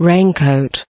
Raincoat